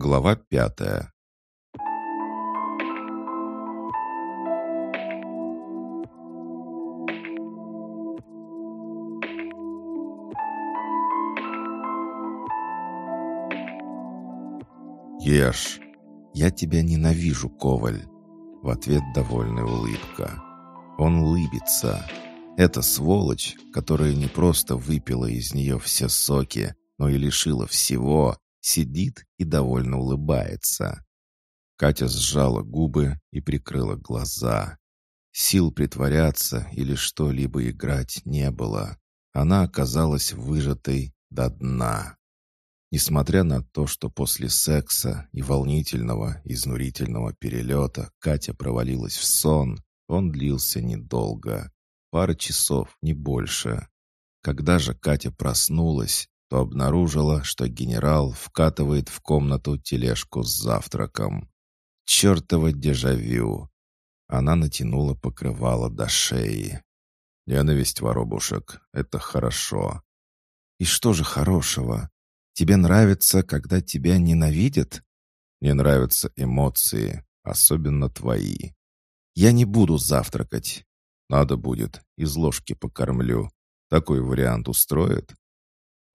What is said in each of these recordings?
Глава пятая. «Ешь! Я тебя ненавижу, Коваль!» В ответ довольная улыбка. Он улыбится. Это сволочь, которая не просто выпила из нее все соки, но и лишила всего, сидит и довольно улыбается. Катя сжала губы и прикрыла глаза. Сил притворяться или что-либо играть не было. Она оказалась выжатой до дна. Несмотря на то, что после секса и волнительного, изнурительного перелета Катя провалилась в сон, он длился недолго. Пара часов, не больше. Когда же Катя проснулась, то обнаружила, что генерал вкатывает в комнату тележку с завтраком. Чертово дежавю! Она натянула покрывало до шеи. «Ненависть воробушек — это хорошо». «И что же хорошего? Тебе нравится, когда тебя ненавидят?» «Мне нравятся эмоции, особенно твои. Я не буду завтракать. Надо будет, из ложки покормлю. Такой вариант устроит?»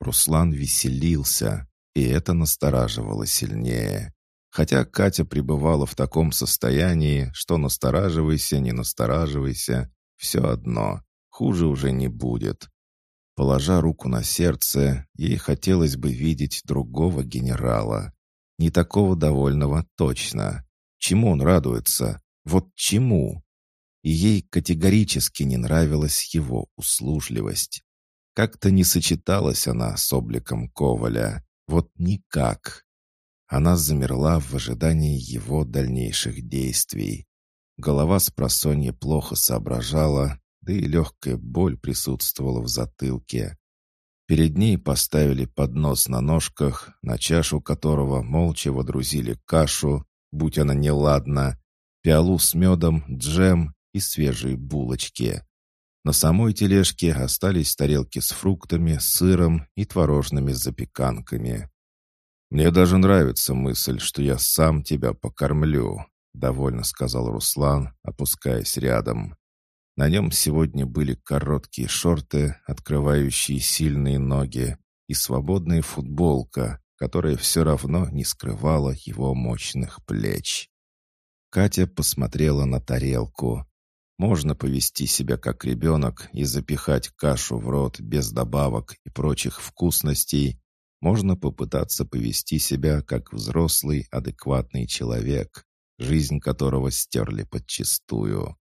Руслан веселился, и это настораживало сильнее. Хотя Катя пребывала в таком состоянии, что настораживайся, не настораживайся, все одно, хуже уже не будет. Положа руку на сердце, ей хотелось бы видеть другого генерала. Не такого довольного точно. Чему он радуется? Вот чему? И ей категорически не нравилась его услужливость. Как-то не сочеталась она с обликом Коваля. Вот никак. Она замерла в ожидании его дальнейших действий. Голова с просонья плохо соображала, да и легкая боль присутствовала в затылке. Перед ней поставили поднос на ножках, на чашу которого молча водрузили кашу, будь она неладна, пиалу с медом, джем и свежие булочки. На самой тележке остались тарелки с фруктами, сыром и творожными запеканками. «Мне даже нравится мысль, что я сам тебя покормлю», — довольно сказал Руслан, опускаясь рядом. На нем сегодня были короткие шорты, открывающие сильные ноги, и свободная футболка, которая все равно не скрывала его мощных плеч. Катя посмотрела на тарелку. Можно повести себя как ребенок и запихать кашу в рот без добавок и прочих вкусностей. Можно попытаться повести себя как взрослый, адекватный человек, жизнь которого стерли подчистую.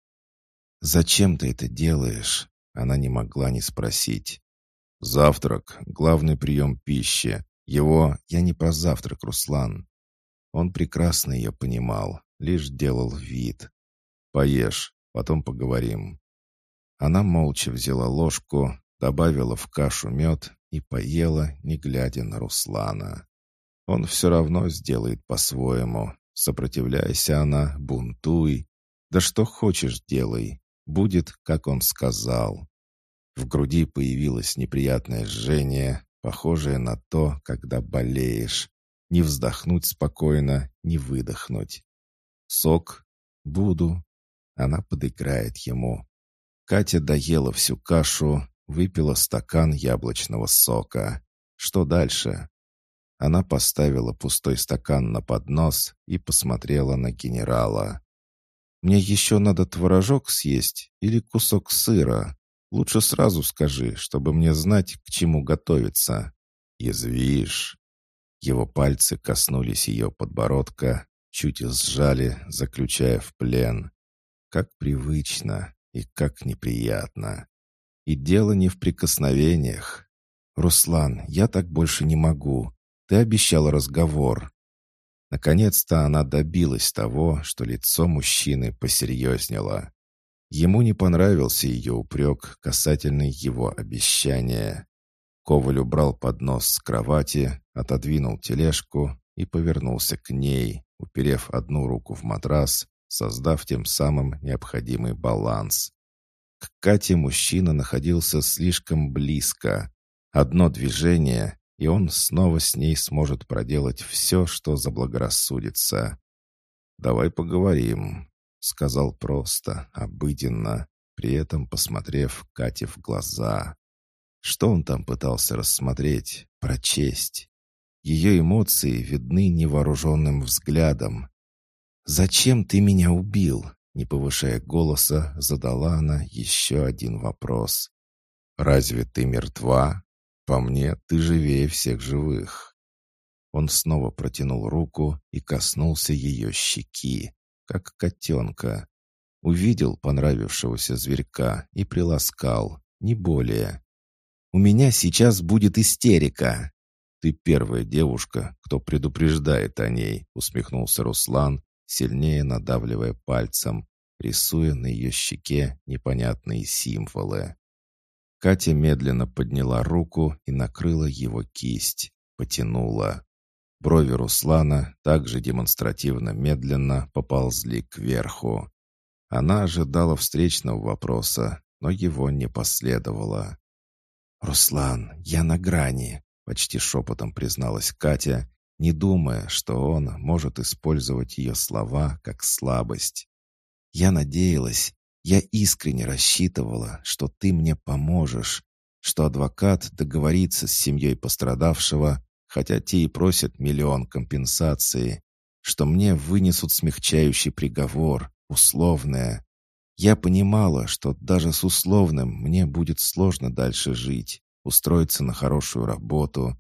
«Зачем ты это делаешь?» Она не могла не спросить. «Завтрак — главный прием пищи. Его я не про завтрак, Руслан». Он прекрасно ее понимал, лишь делал вид. «Поешь, потом поговорим». Она молча взяла ложку, добавила в кашу мед и поела, не глядя на Руслана. Он все равно сделает по-своему. Сопротивляйся она, бунтуй. Да что хочешь, делай. Будет, как он сказал. В груди появилось неприятное жжение, похожее на то, когда болеешь. Не вздохнуть спокойно, не выдохнуть. Сок? Буду. Она подыграет ему. Катя доела всю кашу, выпила стакан яблочного сока. Что дальше? Она поставила пустой стакан на поднос и посмотрела на генерала. «Мне еще надо творожок съесть или кусок сыра. Лучше сразу скажи, чтобы мне знать, к чему готовиться». «Язвишь». Его пальцы коснулись ее подбородка, чуть сжали, заключая в плен. Как привычно и как неприятно. И дело не в прикосновениях. «Руслан, я так больше не могу. Ты обещал разговор». Наконец-то она добилась того, что лицо мужчины посерьезнело. Ему не понравился ее упрек касательно его обещания. Коваль убрал поднос с кровати, отодвинул тележку и повернулся к ней, уперев одну руку в матрас, создав тем самым необходимый баланс. К Кате мужчина находился слишком близко. Одно движение, и он снова с ней сможет проделать все, что заблагорассудится. «Давай поговорим», — сказал просто, обыденно, при этом посмотрев Кате в глаза. Что он там пытался рассмотреть, прочесть? Ее эмоции видны невооруженным взглядом. «Зачем ты меня убил?» Не повышая голоса, задала она еще один вопрос. «Разве ты мертва? По мне, ты живее всех живых». Он снова протянул руку и коснулся ее щеки, как котенка. Увидел понравившегося зверька и приласкал, не более. «У меня сейчас будет истерика!» «Ты первая девушка, кто предупреждает о ней», — усмехнулся Руслан, сильнее надавливая пальцем, рисуя на ее щеке непонятные символы. Катя медленно подняла руку и накрыла его кисть, потянула. Брови Руслана также демонстративно медленно поползли кверху. Она ожидала встречного вопроса, но его не последовало. «Руслан, я на грани», — почти шепотом призналась Катя, не думая, что он может использовать ее слова как слабость. «Я надеялась, я искренне рассчитывала, что ты мне поможешь, что адвокат договорится с семьей пострадавшего, хотя те и просят миллион компенсации, что мне вынесут смягчающий приговор, условное. Я понимала, что даже с условным мне будет сложно дальше жить, устроиться на хорошую работу,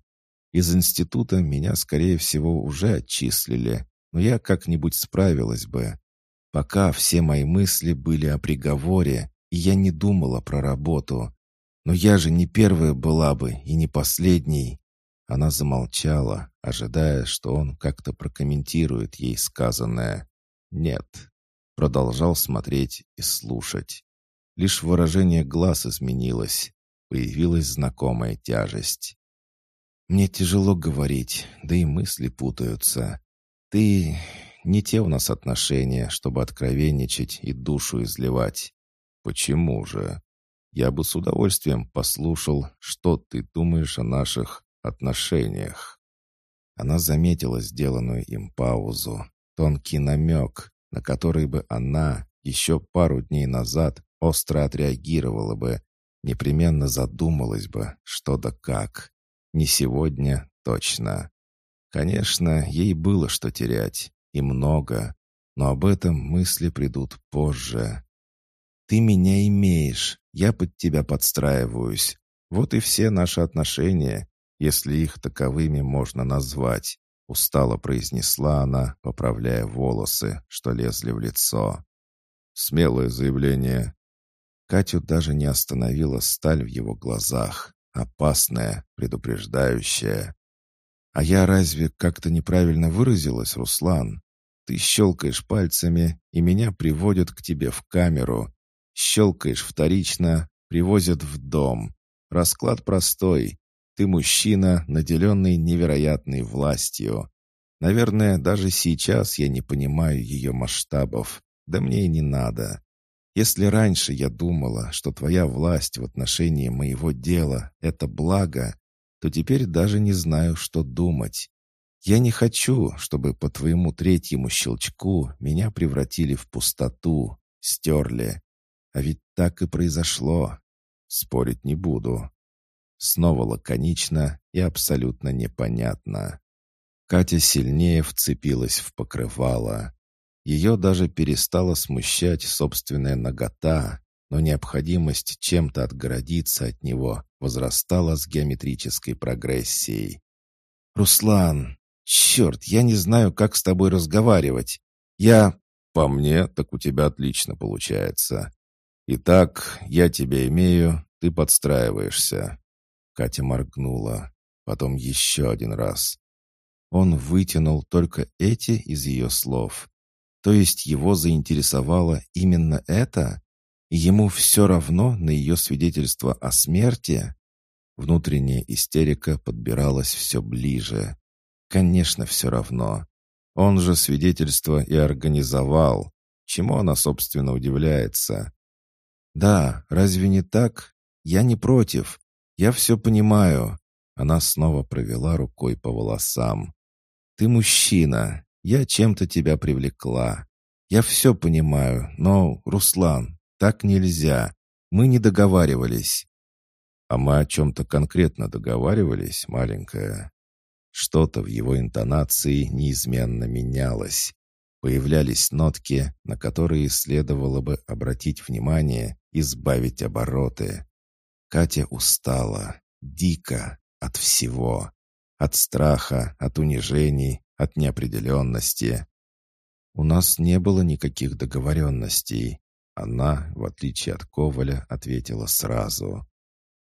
из института меня, скорее всего, уже отчислили, но я как-нибудь справилась бы. Пока все мои мысли были о приговоре, и я не думала про работу. Но я же не первая была бы и не последней. Она замолчала, ожидая, что он как-то прокомментирует ей сказанное. Нет. Продолжал смотреть и слушать. Лишь выражение глаз изменилось. Появилась знакомая тяжесть. Мне тяжело говорить, да и мысли путаются. Ты... Не те у нас отношения, чтобы откровенничать и душу изливать. Почему же? Я бы с удовольствием послушал, что ты думаешь о наших отношениях. Она заметила сделанную им паузу, тонкий намек, на который бы она еще пару дней назад остро отреагировала бы, непременно задумалась бы, что да как. Не сегодня, точно. Конечно, ей было что терять, и много, но об этом мысли придут позже. «Ты меня имеешь, я под тебя подстраиваюсь. Вот и все наши отношения, если их таковыми можно назвать», — устало произнесла она, поправляя волосы, что лезли в лицо. Смелое заявление. Катю даже не остановила сталь в его глазах. Опасная, предупреждающая. А я разве как-то неправильно выразилась, Руслан? Ты щелкаешь пальцами, и меня приводят к тебе в камеру. Щелкаешь вторично, привозят в дом. Расклад простой. Ты мужчина, наделенный невероятной властью. Наверное, даже сейчас я не понимаю ее масштабов. Да мне и не надо. Если раньше я думала, что твоя власть в отношении моего дела — это благо, то теперь даже не знаю, что думать. Я не хочу, чтобы по твоему третьему щелчку меня превратили в пустоту, стерли. А ведь так и произошло. Спорить не буду. Снова лаконично и абсолютно непонятно. Катя сильнее вцепилась в покрывало. Ее даже перестала смущать собственная нагота, но необходимость чем-то отгородиться от него возрастала с геометрической прогрессией. «Руслан, черт, я не знаю, как с тобой разговаривать. Я...» «По мне, так у тебя отлично получается. Итак, я тебя имею, ты подстраиваешься». Катя моргнула, потом еще один раз. Он вытянул только эти из ее слов. То есть его заинтересовало именно это? Ему все равно на ее свидетельство о смерти? Внутренняя истерика подбиралась все ближе. Конечно, все равно. Он же свидетельство и организовал. Чему она, собственно, удивляется? Да, разве не так? Я не против. Я все понимаю. Она снова провела рукой по волосам. «Ты мужчина. Я чем-то тебя привлекла. Я все понимаю, но, Руслан, так нельзя. Мы не договаривались». «А мы о чем-то конкретно договаривались, маленькая?» Что-то в его интонации неизменно менялось. Появлялись нотки, на которые следовало бы обратить внимание и сбавить обороты. Катя устала, дико, от всего. От страха, от унижений, от неопределенности. У нас не было никаких договоренностей. Она, в отличие от Коваля, ответила сразу.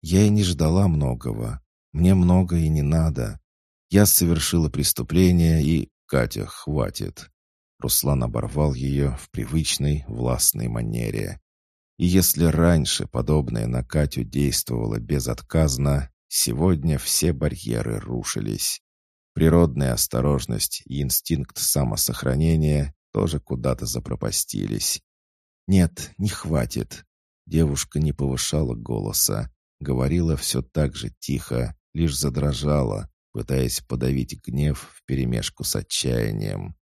Я и не ждала многого. Мне много и не надо. Я совершила преступление и... Катя, хватит. Руслан оборвал ее в привычной властной манере. И если раньше подобное на Катю действовало безотказно, сегодня все барьеры рушились. Природная осторожность и инстинкт самосохранения тоже куда-то запропастились. «Нет, не хватит». Девушка не повышала голоса, говорила все так же тихо, лишь задрожала, пытаясь подавить гнев вперемешку с отчаянием.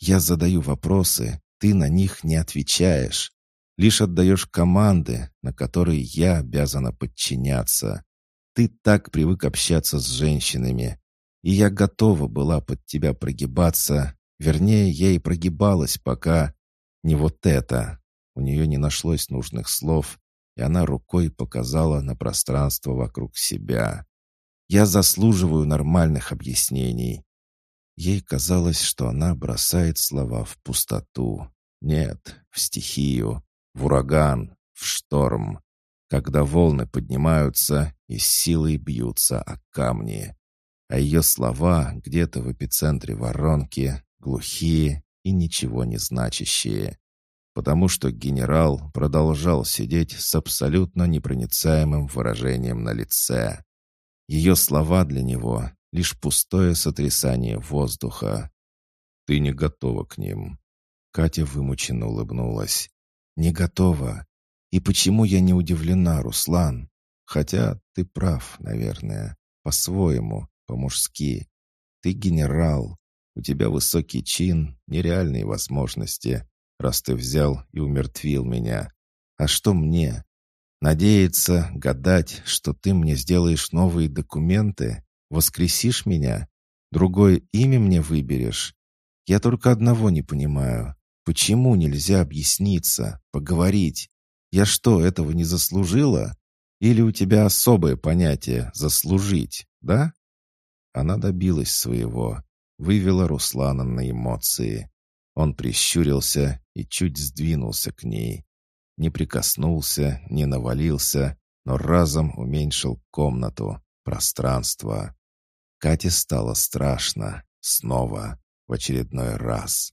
Я задаю вопросы, ты на них не отвечаешь. Лишь отдаешь команды, на которые я обязана подчиняться. Ты так привык общаться с женщинами. И я готова была под тебя прогибаться. Вернее, я и прогибалась, пока... Не вот это. У нее не нашлось нужных слов, и она рукой показала на пространство вокруг себя. Я заслуживаю нормальных объяснений. Ей казалось, что она бросает слова в пустоту. Нет, в стихию, в ураган, в шторм, когда волны поднимаются и с силой бьются о камни. А ее слова где-то в эпицентре воронки, глухие и ничего не значащие. Потому что генерал продолжал сидеть с абсолютно непроницаемым выражением на лице. Ее слова для него лишь пустое сотрясание воздуха. «Ты не готова к ним». Катя вымученно улыбнулась. «Не готова. И почему я не удивлена, Руслан? Хотя ты прав, наверное. По-своему, по-мужски. Ты генерал. У тебя высокий чин, нереальные возможности, раз ты взял и умертвил меня. А что мне? Надеяться, гадать, что ты мне сделаешь новые документы? Воскресишь меня? Другое имя мне выберешь? Я только одного не понимаю. Почему нельзя объясниться, поговорить? Я что, этого не заслужила? Или у тебя особое понятие «заслужить», да?» Она добилась своего, вывела Руслана на эмоции. Он прищурился и чуть сдвинулся к ней. Не прикоснулся, не навалился, но разом уменьшил комнату, пространство. Кате стало страшно. Снова. В очередной раз.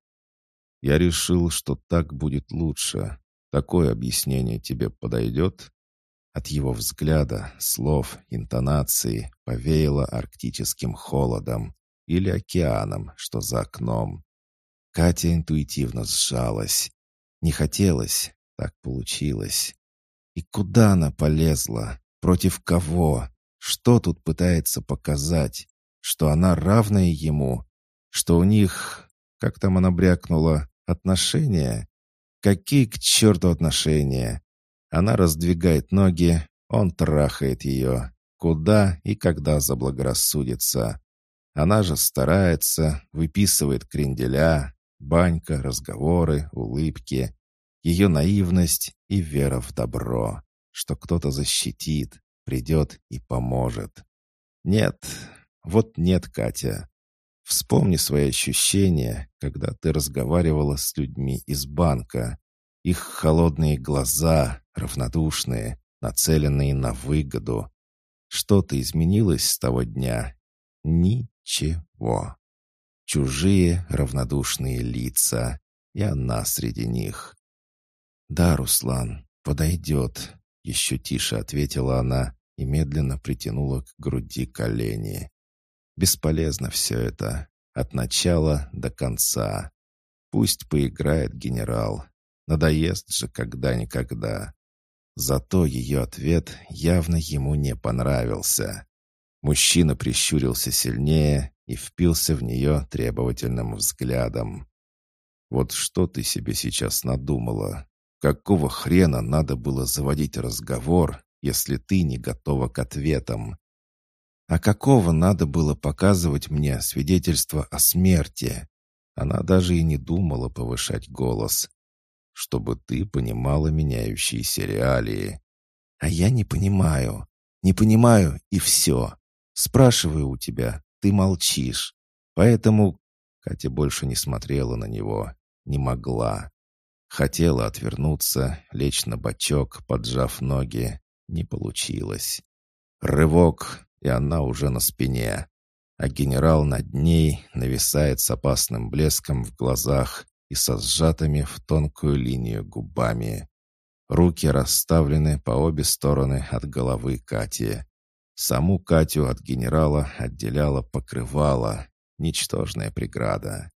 Я решил, что так будет лучше. Такое объяснение тебе подойдет? От его взгляда, слов, интонации повеяло арктическим холодом или океаном, что за окном. Катя интуитивно сжалась. Не хотелось, так получилось. И куда она полезла? Против кого? Что тут пытается показать? Что она равная ему? Что у них, как там она брякнула, отношения? Какие к черту отношения? Она раздвигает ноги, он трахает ее. Куда и когда заблагорассудится. Она же старается, выписывает кренделя, банька, разговоры, улыбки. Ее наивность и вера в добро, что кто-то защитит, придет и поможет. Нет, вот нет, Катя. Вспомни свои ощущения, когда ты разговаривала с людьми из банка. Их холодные глаза, равнодушные, нацеленные на выгоду. Что-то изменилось с того дня? Ничего. Чужие равнодушные лица, и она среди них. «Да, Руслан, подойдет», — еще тише ответила она и медленно притянула к груди колени. «Бесполезно все это, от начала до конца. Пусть поиграет генерал, надоест же когда-никогда». Зато ее ответ явно ему не понравился. Мужчина прищурился сильнее и впился в нее требовательным взглядом. «Вот что ты себе сейчас надумала? Какого хрена надо было заводить разговор, если ты не готова к ответам? А какого надо было показывать мне свидетельство о смерти?» Она даже и не думала повышать голос. «Чтобы ты понимала меняющиеся реалии». «А я не понимаю. Не понимаю, и все. Спрашиваю у тебя, ты молчишь. Поэтому...» Катя больше не смотрела на него. Не могла. Хотела отвернуться, лечь на бочок, поджав ноги. Не получилось. Рывок, и она уже на спине. А генерал над ней нависает с опасным блеском в глазах и со сжатыми в тонкую линию губами. Руки расставлены по обе стороны от головы Кати. Саму Катю от генерала отделяла покрывало, ничтожная преграда.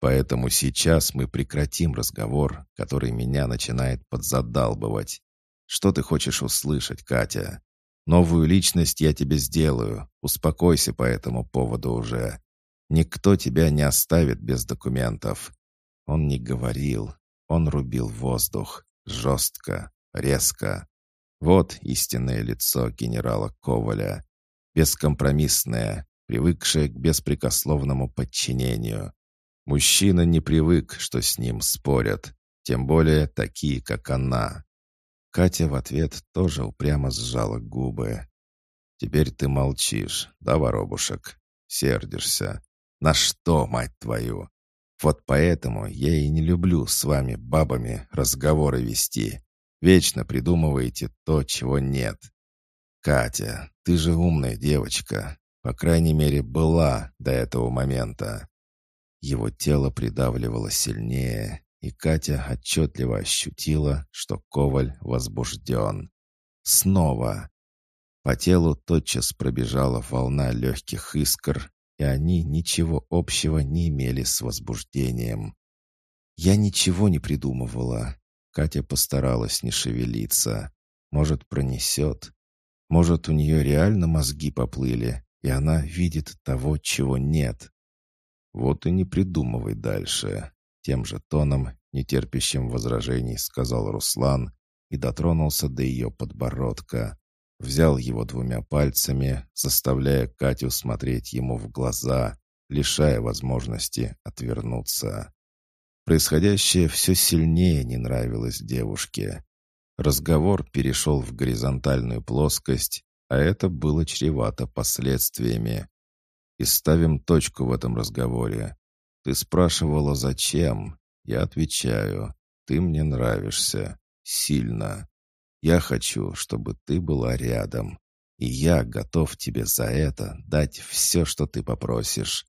Поэтому сейчас мы прекратим разговор, который меня начинает подзадалбывать. Что ты хочешь услышать, Катя? Новую личность я тебе сделаю. Успокойся по этому поводу уже. Никто тебя не оставит без документов. Он не говорил. Он рубил воздух. Жестко, резко. Вот истинное лицо генерала Коваля. Бескомпромиссное, привыкшее к беспрекословному подчинению. Мужчина не привык, что с ним спорят, тем более такие, как она. Катя в ответ тоже упрямо сжала губы. «Теперь ты молчишь, да, воробушек? Сердишься. На что, мать твою? Вот поэтому я и не люблю с вами, бабами, разговоры вести. Вечно придумываете то, чего нет. Катя, ты же умная девочка. По крайней мере, была до этого момента. Его тело придавливало сильнее, и Катя отчетливо ощутила, что Коваль возбужден. Снова. По телу тотчас пробежала волна легких искр, и они ничего общего не имели с возбуждением. Я ничего не придумывала. Катя постаралась не шевелиться. Может, пронесет. Может, у нее реально мозги поплыли, и она видит того, чего нет. Вот и не придумывай дальше. Тем же тоном, нетерпящим возражений, сказал Руслан и дотронулся до ее подбородка. Взял его двумя пальцами, заставляя Катю смотреть ему в глаза, лишая возможности отвернуться. Происходящее все сильнее не нравилось девушке. Разговор перешел в горизонтальную плоскость, а это было чревато последствиями. И ставим точку в этом разговоре. Ты спрашивала, зачем? Я отвечаю, ты мне нравишься. Сильно. Я хочу, чтобы ты была рядом. И я готов тебе за это дать все, что ты попросишь.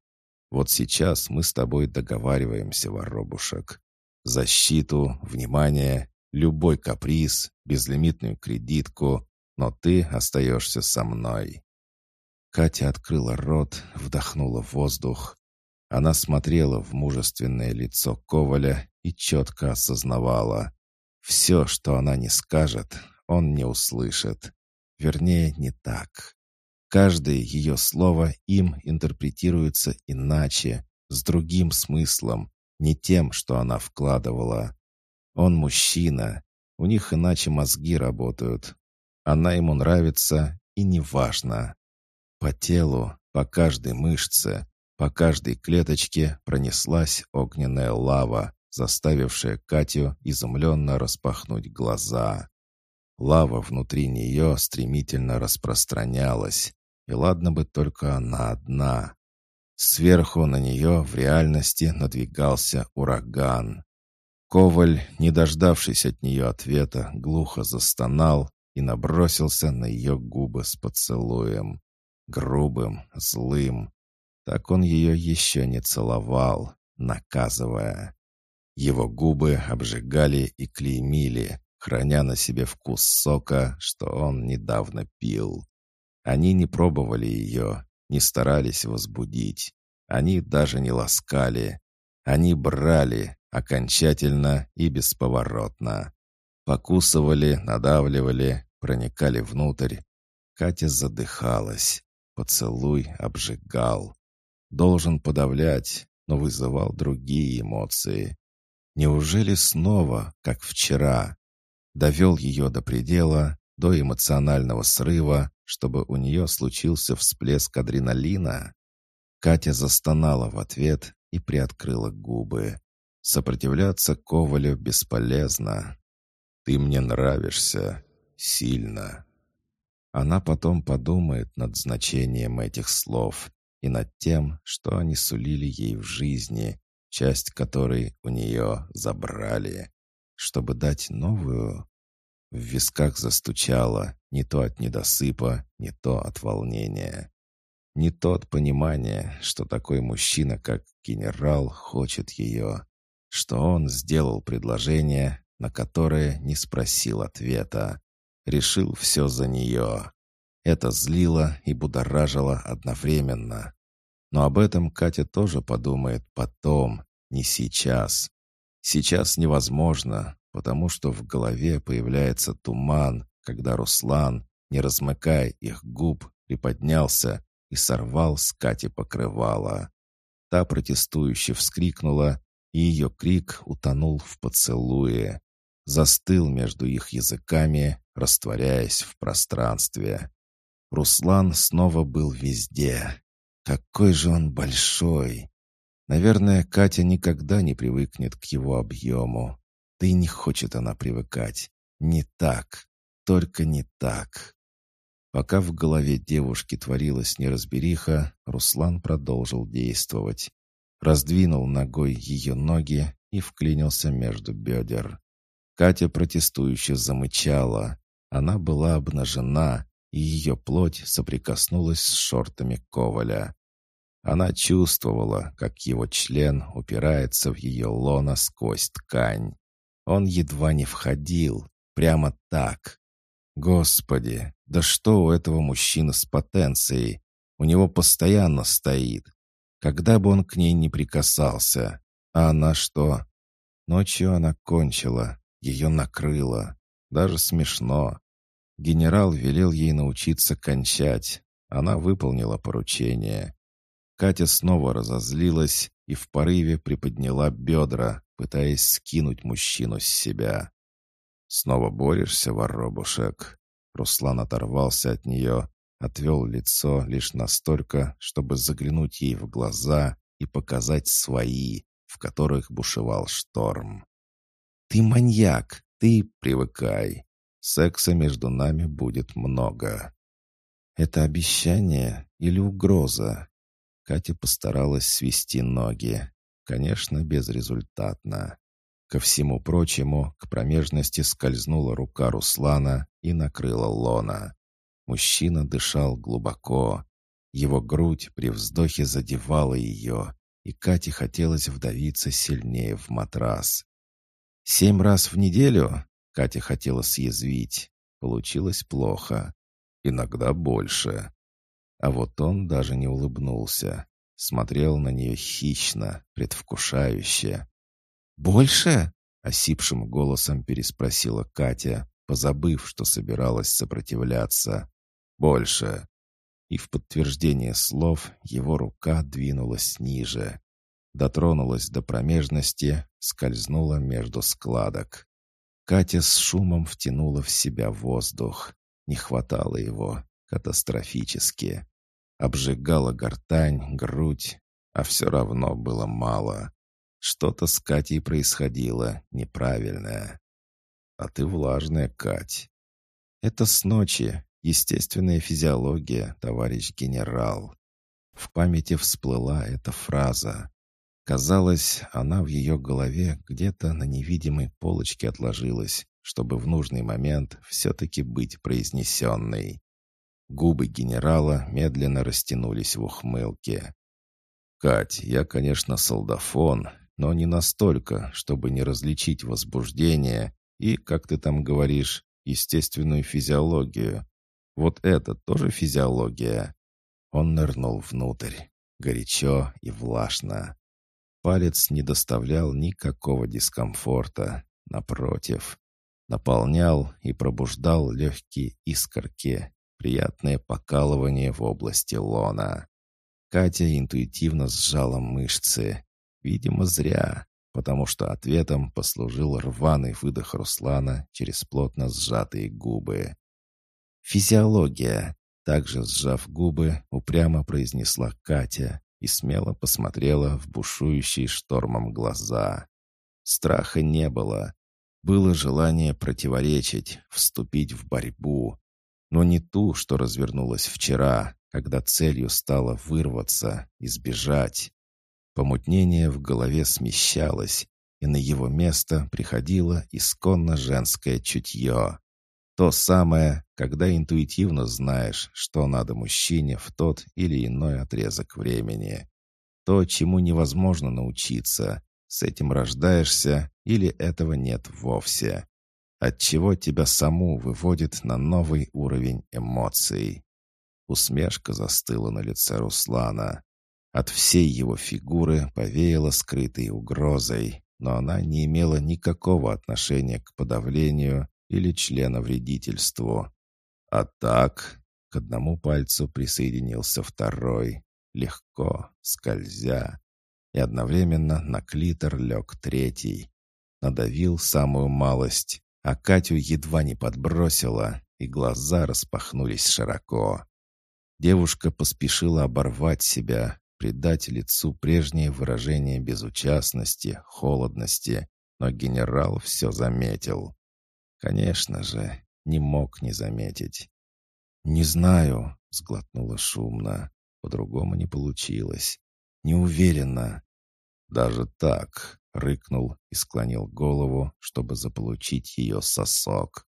Вот сейчас мы с тобой договариваемся, воробушек. Защиту, внимание, любой каприз, безлимитную кредитку, но ты остаешься со мной». Катя открыла рот, вдохнула воздух. Она смотрела в мужественное лицо Коваля и четко осознавала. Все, что она не скажет, он не услышит. Вернее, не так. Каждое ее слово им интерпретируется иначе, с другим смыслом, не тем, что она вкладывала. Он мужчина, у них иначе мозги работают. Она ему нравится, и неважно. По телу, по каждой мышце, по каждой клеточке пронеслась огненная лава, заставившая Катю изумленно распахнуть глаза. Лава внутри нее стремительно распространялась, и ладно бы только она одна. Сверху на нее в реальности надвигался ураган. Коваль, не дождавшись от нее ответа, глухо застонал и набросился на ее губы с поцелуем. Грубым, злым. Так он ее еще не целовал, наказывая. Его губы обжигали и клеймили, храня на себе вкус сока, что он недавно пил. Они не пробовали ее, не старались возбудить. Они даже не ласкали. Они брали окончательно и бесповоротно. Покусывали, надавливали, проникали внутрь. Катя задыхалась. Поцелуй обжигал. Должен подавлять, но вызывал другие эмоции. Неужели снова, как вчера? Довел ее до предела, до эмоционального срыва, чтобы у нее случился всплеск адреналина? Катя застонала в ответ и приоткрыла губы. Сопротивляться Ковалю бесполезно. «Ты мне нравишься. Сильно». Она потом подумает над значением этих слов и над тем, что они сулили ей в жизни, часть которой у нее забрали, чтобы дать новую. В висках застучало не то от недосыпа, не то от волнения. Не то от понимания, что такой мужчина, как генерал, хочет ее, что он сделал предложение, на которое не спросил ответа, решил все за нее. Это злило и будоражило одновременно. Но об этом Катя тоже подумает потом, не сейчас. Сейчас невозможно, потому что в голове появляется туман, когда Руслан, не размыкая их губ, приподнялся и сорвал с Кати покрывало. Та протестующе вскрикнула, и ее крик утонул в поцелуе. Застыл между их языками, растворяясь в пространстве. Руслан снова был везде. Какой же он большой! Наверное, Катя никогда не привыкнет к его объему. Да и не хочет она привыкать. Не так. Только не так. Пока в голове девушки творилась неразбериха, Руслан продолжил действовать. Раздвинул ногой ее ноги и вклинился между бедер. Катя протестующе замычала. Она была обнажена, и ее плоть соприкоснулась с шортами Коваля. Она чувствовала, как его член упирается в ее лоно сквозь ткань. Он едва не входил, прямо так. Господи, да что у этого мужчины с потенцией? У него постоянно стоит. Когда бы он к ней не прикасался. А она что? Ночью она кончила, ее накрыло. Даже смешно. Генерал велел ей научиться кончать. Она выполнила поручение. Катя снова разозлилась и в порыве приподняла бедра, пытаясь скинуть мужчину с себя. «Снова борешься, воробушек?» Руслан оторвался от нее, отвел лицо лишь настолько, чтобы заглянуть ей в глаза и показать свои, в которых бушевал шторм. «Ты маньяк! Ты привыкай! Секса между нами будет много». «Это обещание или угроза?» Катя постаралась свести ноги. Конечно, безрезультатно. Ко всему прочему, к промежности скользнула рука Руслана и накрыла лона. Мужчина дышал глубоко. Его грудь при вздохе задевала ее, и Кате хотелось вдавиться сильнее в матрас. «Семь раз в неделю?» — Катя хотела съязвить. Получилось плохо. Иногда больше. А вот он даже не улыбнулся смотрел на нее хищно, предвкушающе. «Больше?» — осипшим голосом переспросила Катя, позабыв, что собиралась сопротивляться. «Больше!» И в подтверждение слов его рука двинулась ниже. Дотронулась до промежности, скользнула между складок. Катя с шумом втянула в себя воздух. Не хватало его, катастрофически обжигала гортань, грудь, а все равно было мало. Что-то с Катей происходило неправильное. А ты влажная, Кать. Это с ночи, естественная физиология, товарищ генерал. В памяти всплыла эта фраза. Казалось, она в ее голове где-то на невидимой полочке отложилась, чтобы в нужный момент все-таки быть произнесенной. Губы генерала медленно растянулись в ухмылке. «Кать, я, конечно, солдафон, но не настолько, чтобы не различить возбуждение и, как ты там говоришь, естественную физиологию. Вот это тоже физиология». Он нырнул внутрь, горячо и влажно. Палец не доставлял никакого дискомфорта, напротив. Наполнял и пробуждал легкие искорки, приятное покалывание в области лона. Катя интуитивно сжала мышцы. Видимо, зря, потому что ответом послужил рваный выдох Руслана через плотно сжатые губы. «Физиология», — также сжав губы, упрямо произнесла Катя и смело посмотрела в бушующие штормом глаза. Страха не было. Было желание противоречить, вступить в борьбу. Но не ту, что развернулась вчера, когда целью стало вырваться, избежать. Помутнение в голове смещалось, и на его место приходило исконно женское чутье. То самое, когда интуитивно знаешь, что надо мужчине в тот или иной отрезок времени. То, чему невозможно научиться, с этим рождаешься или этого нет вовсе. От чего тебя саму выводит на новый уровень эмоций. Усмешка застыла на лице Руслана. От всей его фигуры повеяло скрытой угрозой, но она не имела никакого отношения к подавлению или членовредительству. А так, к одному пальцу присоединился второй, легко, скользя, и одновременно на клитор лег третий. Надавил самую малость, а Катю едва не подбросила, и глаза распахнулись широко. Девушка поспешила оборвать себя, придать лицу прежнее выражение безучастности, холодности, но генерал все заметил. Конечно же, не мог не заметить. «Не знаю», — сглотнула шумно, по-другому не получилось. «Не уверена». «Даже так», — рыкнул и склонил голову, чтобы заполучить ее сосок.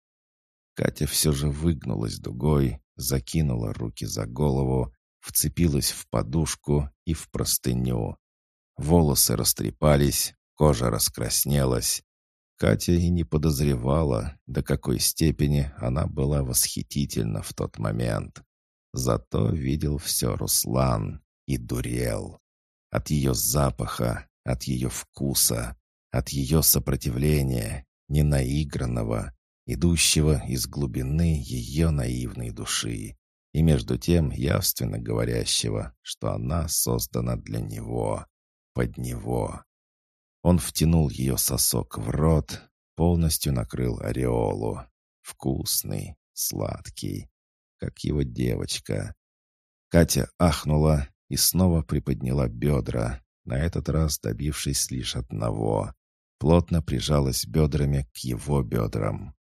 Катя все же выгнулась дугой, закинула руки за голову вцепилась в подушку и в простыню. Волосы растрепались, кожа раскраснелась. Катя и не подозревала, до какой степени она была восхитительна в тот момент. Зато видел все Руслан и дурел. От ее запаха, от ее вкуса, от ее сопротивления, ненаигранного, идущего из глубины ее наивной души и между тем явственно говорящего, что она создана для него, под него. Он втянул ее сосок в рот, полностью накрыл ореолу. Вкусный, сладкий, как его девочка. Катя ахнула и снова приподняла бедра, на этот раз добившись лишь одного. Плотно прижалась бедрами к его бедрам.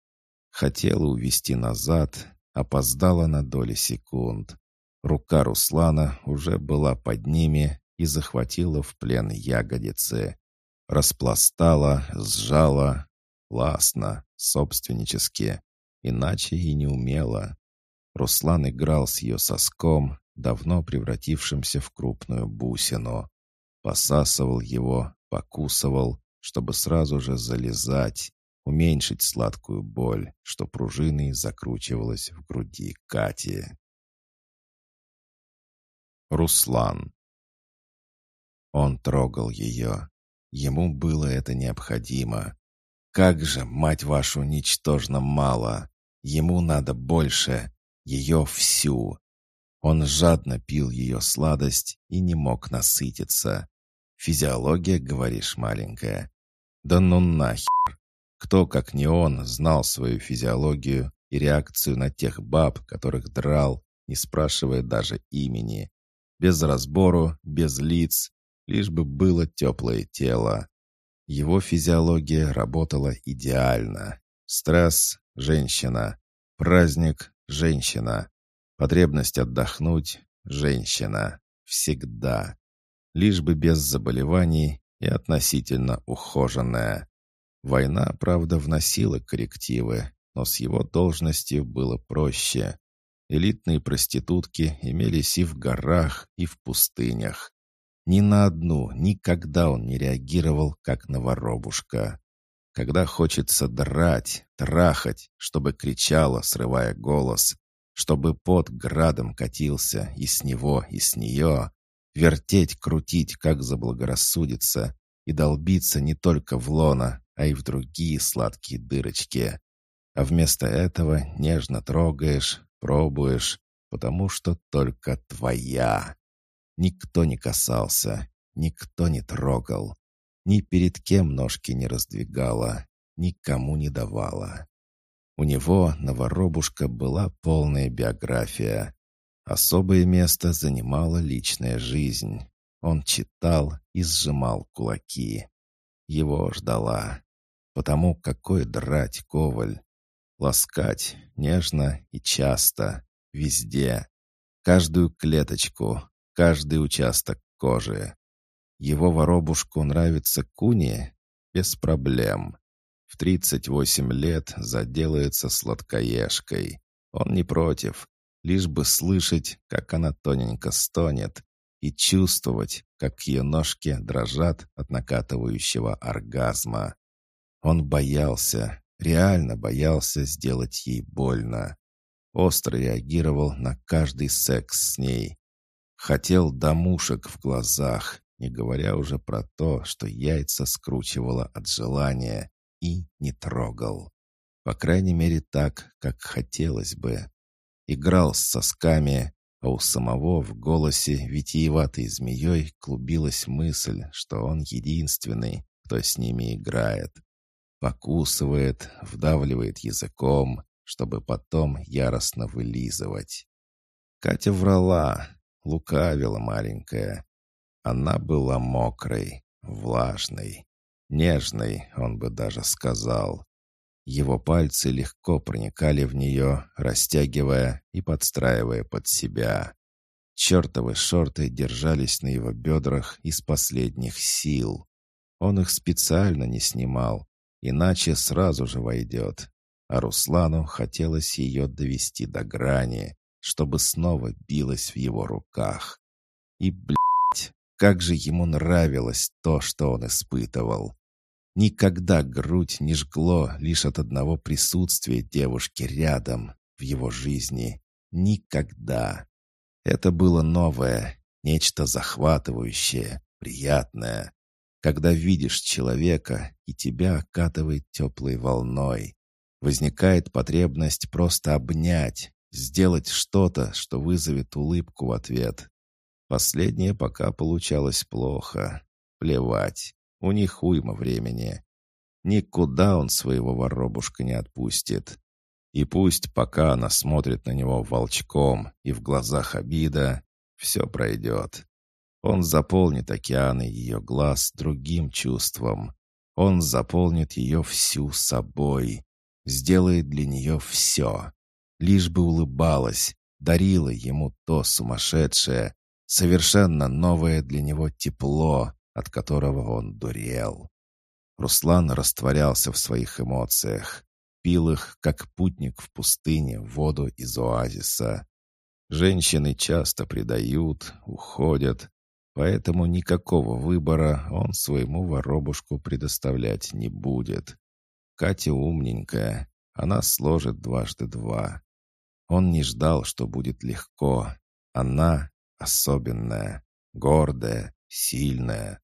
Хотела увести назад, опоздала на доли секунд. Рука Руслана уже была под ними и захватила в плен ягодицы. Распластала, сжала, властно, собственнически, иначе и не умела. Руслан играл с ее соском, давно превратившимся в крупную бусину. Посасывал его, покусывал, чтобы сразу же залезать, уменьшить сладкую боль, что пружиной закручивалась в груди Кати. Руслан. Он трогал ее. Ему было это необходимо. Как же, мать вашу, ничтожно мало. Ему надо больше. Ее всю. Он жадно пил ее сладость и не мог насытиться. Физиология, говоришь, маленькая? Да ну нахер. Кто, как не он, знал свою физиологию и реакцию на тех баб, которых драл, не спрашивая даже имени. Без разбору, без лиц, лишь бы было теплое тело. Его физиология работала идеально. Стресс – женщина. Праздник – женщина. Потребность отдохнуть – женщина. Всегда. Лишь бы без заболеваний и относительно ухоженная. Война, правда, вносила коррективы, но с его должностью было проще. Элитные проститутки имелись и в горах, и в пустынях. Ни на одну никогда он не реагировал, как на воробушка. Когда хочется драть, трахать, чтобы кричала, срывая голос, чтобы под градом катился и с него, и с нее, вертеть, крутить, как заблагорассудится, и долбиться не только в лона, а и в другие сладкие дырочки. А вместо этого нежно трогаешь, пробуешь, потому что только твоя. Никто не касался, никто не трогал, ни перед кем ножки не раздвигала, никому не давала. У него, новоробушка, была полная биография. Особое место занимала личная жизнь. Он читал и сжимал кулаки. Его ждала. Потому какой драть коваль. Ласкать нежно и часто, везде. Каждую клеточку, каждый участок кожи. Его воробушку нравится куни? Без проблем. В 38 лет заделается сладкоежкой. Он не против, лишь бы слышать, как она тоненько стонет, и чувствовать, как ее ножки дрожат от накатывающего оргазма. Он боялся, реально боялся сделать ей больно. Остро реагировал на каждый секс с ней. Хотел домушек в глазах, не говоря уже про то, что яйца скручивало от желания, и не трогал. По крайней мере так, как хотелось бы. Играл с сосками, а у самого в голосе витиеватой змеей клубилась мысль, что он единственный, кто с ними играет. Покусывает, вдавливает языком, чтобы потом яростно вылизывать. Катя врала, лукавила маленькая. Она была мокрой, влажной, нежной, он бы даже сказал. Его пальцы легко проникали в нее, растягивая и подстраивая под себя. Чертовы шорты держались на его бедрах из последних сил. Он их специально не снимал, иначе сразу же войдет. А Руслану хотелось ее довести до грани, чтобы снова билась в его руках. И, блядь, как же ему нравилось то, что он испытывал. Никогда грудь не жгло лишь от одного присутствия девушки рядом в его жизни. Никогда. Это было новое, нечто захватывающее, приятное. Когда видишь человека, и тебя окатывает теплой волной. Возникает потребность просто обнять, сделать что-то, что вызовет улыбку в ответ. Последнее пока получалось плохо. Плевать, у них уйма времени. Никуда он своего воробушка не отпустит. И пусть пока она смотрит на него волчком и в глазах обида, все пройдет. Он заполнит океаны ее глаз другим чувством. Он заполнит ее всю собой. Сделает для нее все. Лишь бы улыбалась, дарила ему то сумасшедшее, Совершенно новое для него тепло, от которого он дурел. Руслан растворялся в своих эмоциях, пил их, как путник в пустыне, воду из оазиса. Женщины часто предают, уходят, поэтому никакого выбора он своему воробушку предоставлять не будет. Катя умненькая, она сложит дважды два. Он не ждал, что будет легко. Она особенная, гордая, сильная.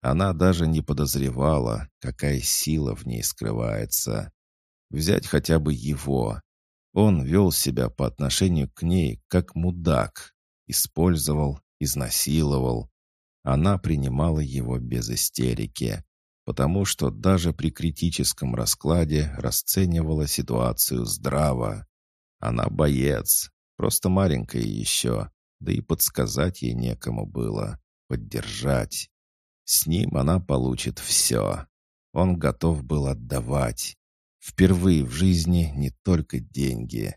Она даже не подозревала, какая сила в ней скрывается. Взять хотя бы его. Он вел себя по отношению к ней как мудак. Использовал, изнасиловал. Она принимала его без истерики, потому что даже при критическом раскладе расценивала ситуацию здраво. Она боец, просто маленькая еще, да и подсказать ей некому было, поддержать. С ним она получит все. Он готов был отдавать. Впервые в жизни не только деньги.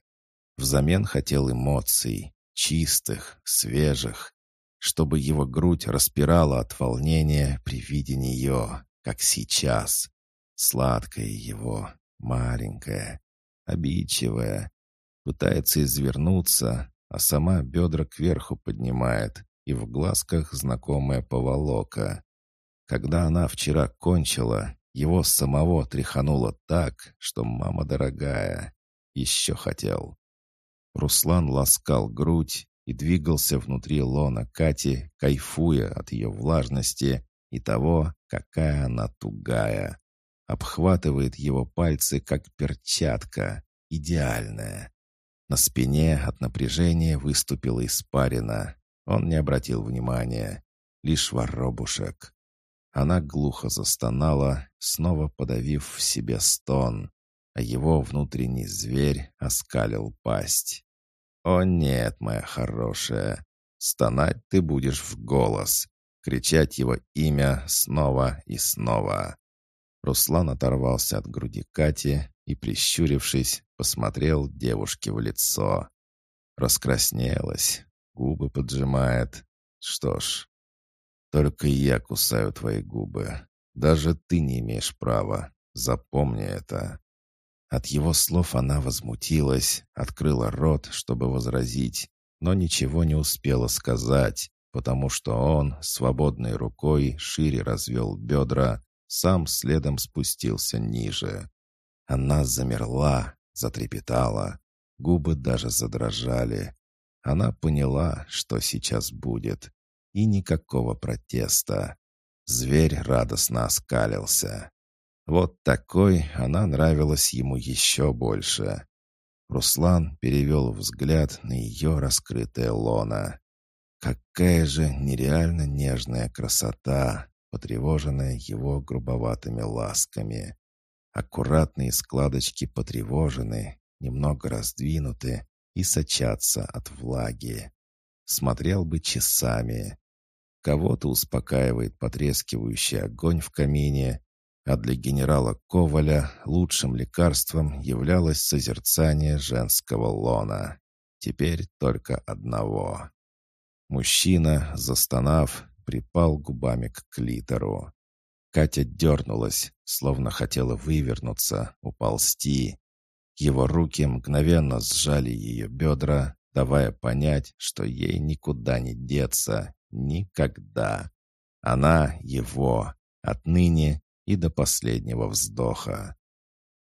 Взамен хотел эмоций, чистых, свежих, чтобы его грудь распирала от волнения при виде нее, как сейчас. Сладкая его, маленькая, обидчивая, пытается извернуться, а сама бедра кверху поднимает, и в глазках знакомая поволока. Когда она вчера кончила, его самого тряхануло так, что мама дорогая. Еще хотел. Руслан ласкал грудь и двигался внутри лона Кати, кайфуя от ее влажности и того, какая она тугая. Обхватывает его пальцы, как перчатка, идеальная. На спине от напряжения выступила испарина. Он не обратил внимания. Лишь воробушек. Она глухо застонала, снова подавив в себе стон, а его внутренний зверь оскалил пасть. «О нет, моя хорошая, стонать ты будешь в голос, кричать его имя снова и снова». Руслан оторвался от груди Кати и, прищурившись, посмотрел девушке в лицо. Раскраснелась, губы поджимает. Что ж, только я кусаю твои губы. Даже ты не имеешь права. Запомни это». От его слов она возмутилась, открыла рот, чтобы возразить, но ничего не успела сказать, потому что он свободной рукой шире развел бедра, сам следом спустился ниже. Она замерла, затрепетала, губы даже задрожали. Она поняла, что сейчас будет, и никакого протеста. Зверь радостно оскалился. Вот такой она нравилась ему еще больше. Руслан перевел взгляд на ее раскрытое лоно. Какая же нереально нежная красота, потревоженная его грубоватыми ласками. Аккуратные складочки потревожены, немного раздвинуты и сочатся от влаги. Смотрел бы часами. Кого-то успокаивает потрескивающий огонь в камине, а для генерала Коваля лучшим лекарством являлось созерцание женского лона. Теперь только одного. Мужчина, застонав, припал губами к клитору. Катя дернулась, словно хотела вывернуться, уползти. Его руки мгновенно сжали ее бедра, давая понять, что ей никуда не деться, никогда. Она его, отныне и до последнего вздоха.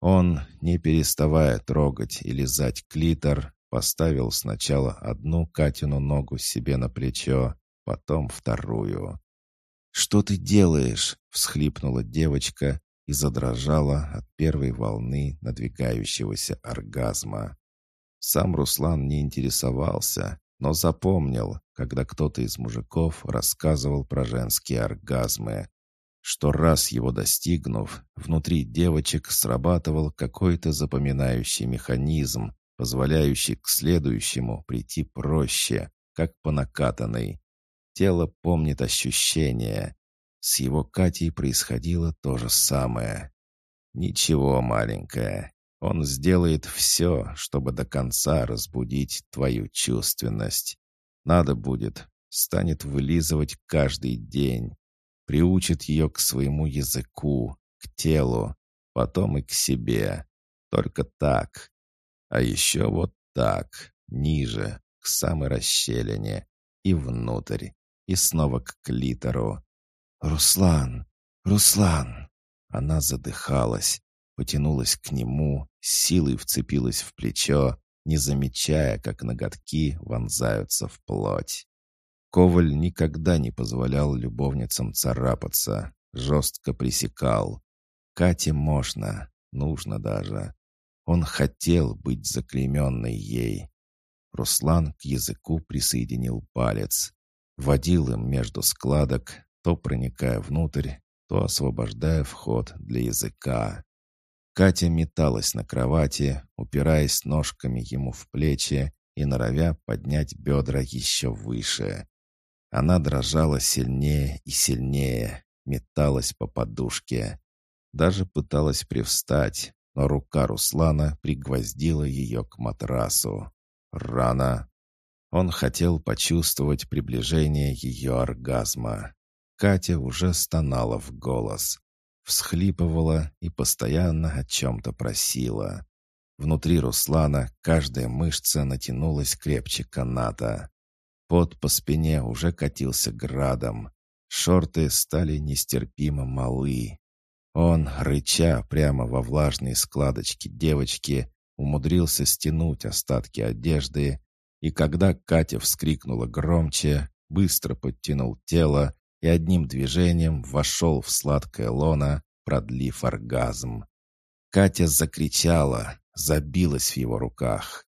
Он, не переставая трогать и лизать клитор, поставил сначала одну Катину ногу себе на плечо, потом вторую. «Что ты делаешь?» — всхлипнула девочка и задрожала от первой волны надвигающегося оргазма. Сам Руслан не интересовался, но запомнил, когда кто-то из мужиков рассказывал про женские оргазмы, что раз его достигнув, внутри девочек срабатывал какой-то запоминающий механизм, позволяющий к следующему прийти проще, как по накатанной. Тело помнит ощущения. С его Катей происходило то же самое. «Ничего, маленькая, он сделает все, чтобы до конца разбудить твою чувственность. Надо будет, станет вылизывать каждый день, приучит ее к своему языку, к телу, потом и к себе. Только так. А еще вот так, ниже, к самой расщелине, и внутрь, и снова к клитору. «Руслан! Руслан!» Она задыхалась, потянулась к нему, силой вцепилась в плечо, не замечая, как ноготки вонзаются в плоть. Коваль никогда не позволял любовницам царапаться, жестко пресекал. Кате можно, нужно даже. Он хотел быть заклейменной ей. Руслан к языку присоединил палец. Водил им между складок, то проникая внутрь, то освобождая вход для языка. Катя металась на кровати, упираясь ножками ему в плечи и норовя поднять бедра еще выше. Она дрожала сильнее и сильнее, металась по подушке. Даже пыталась привстать, но рука Руслана пригвоздила ее к матрасу. Рано. Он хотел почувствовать приближение ее оргазма. Катя уже стонала в голос всхлипывала и постоянно о чем-то просила. Внутри Руслана каждая мышца натянулась крепче каната. Пот по спине уже катился градом. Шорты стали нестерпимо малы. Он, рыча прямо во влажные складочки девочки, умудрился стянуть остатки одежды, и когда Катя вскрикнула громче, быстро подтянул тело и одним движением вошел в сладкое лоно, продлив оргазм. Катя закричала, забилась в его руках.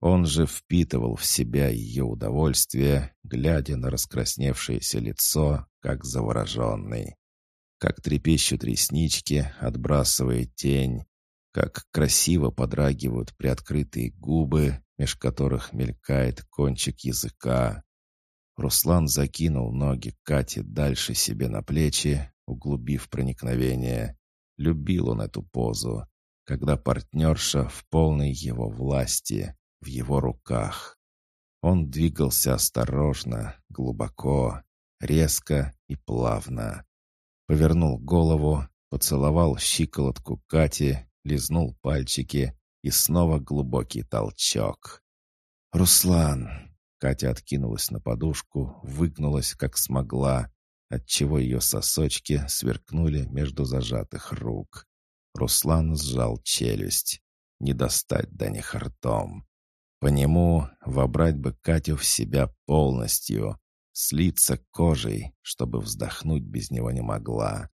Он же впитывал в себя ее удовольствие, глядя на раскрасневшееся лицо, как завороженный. Как трепещут реснички, отбрасывая тень, как красиво подрагивают приоткрытые губы, меж которых мелькает кончик языка. Руслан закинул ноги Кате дальше себе на плечи, углубив проникновение. Любил он эту позу, когда партнерша в полной его власти, в его руках. Он двигался осторожно, глубоко, резко и плавно. Повернул голову, поцеловал щиколотку Кати, лизнул пальчики и снова глубокий толчок. «Руслан!» Катя откинулась на подушку, выгнулась, как смогла, отчего ее сосочки сверкнули между зажатых рук. Руслан сжал челюсть. Не достать до них ртом. По нему вобрать бы Катю в себя полностью, слиться кожей, чтобы вздохнуть без него не могла.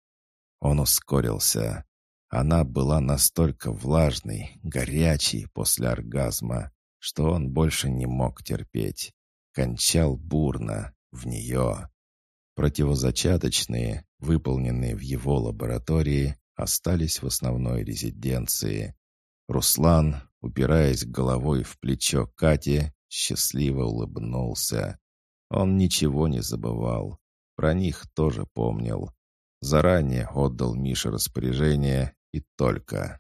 Он ускорился. Она была настолько влажной, горячей после оргазма, что он больше не мог терпеть. Кончал бурно, в нее. Противозачаточные, выполненные в его лаборатории, остались в основной резиденции. Руслан, упираясь головой в плечо Кати, счастливо улыбнулся. Он ничего не забывал. Про них тоже помнил. Заранее отдал Мише распоряжение и только.